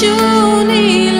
you need.